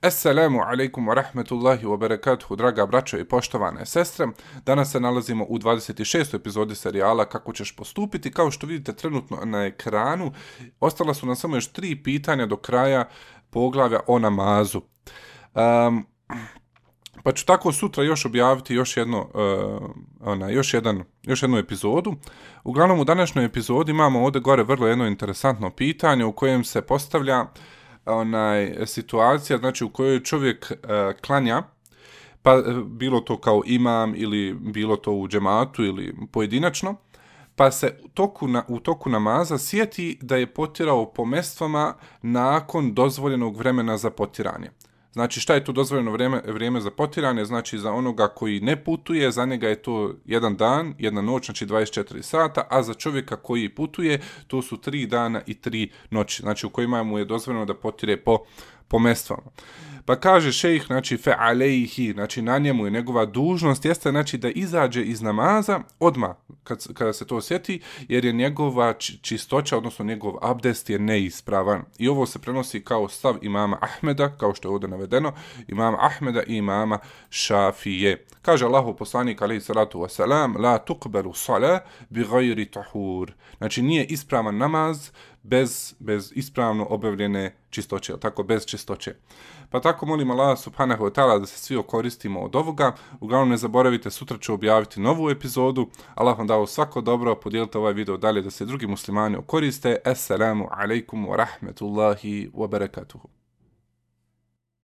Assalamu alaikum wa rahmetullahi wa barakatuhu, draga braćo i poštovane sestre. Danas se nalazimo u 26. epizodi serijala Kako ćeš postupiti. Kao što vidite trenutno na ekranu, ostala su nam samo još tri pitanja do kraja poglavlja o namazu. Um, pa ću tako sutra još objaviti još, jedno, eh, uh, ona, još, jedan, još jednu epizodu. Uglavnom u današnjoj epizodi imamo ovdje gore vrlo jedno interesantno pitanje u kojem se postavlja uh, onaj situacija znači u kojoj čovjek uh, klanja pa e, bilo to kao imam ili bilo to u džematu ili pojedinačno pa se u toku, na, u toku namaza sjeti da je potirao po mestvama nakon dozvoljenog vremena za potiranje. Znači šta je to dozvoljeno vrijeme, vrijeme za potiranje? Znači za onoga koji ne putuje, za njega je to jedan dan, jedna noć, znači 24 sata, a za čovjeka koji putuje, to su tri dana i tri noći, znači u kojima mu je dozvoljeno da potire po, po mestvama. Pa kaže šejh, znači fe alejhi, znači na njemu je njegova dužnost jeste znači da izađe iz namaza odma kad kada se to osjeti, jer je njegova čistoća, odnosno njegov abdest je neispravan. I ovo se prenosi kao stav imama Ahmeda, kao što je ovdje navedeno, imama Ahmeda i imama Šafije. Kaže Allahu poslanik alejhi salatu vesselam la tuqbalu sala bi gajri tahur. Znači nije ispravan namaz bez, bez ispravno obavljene čistoće, tako bez čistoće. Pa tako molim Allah subhanahu wa ta'ala da se svi okoristimo od ovoga. Uglavnom ne zaboravite, sutra ću objaviti novu epizodu. Allah vam dao svako dobro, podijelite ovaj video dalje da se drugi muslimani okoriste. Assalamu alaikum wa rahmetullahi wa barakatuhu.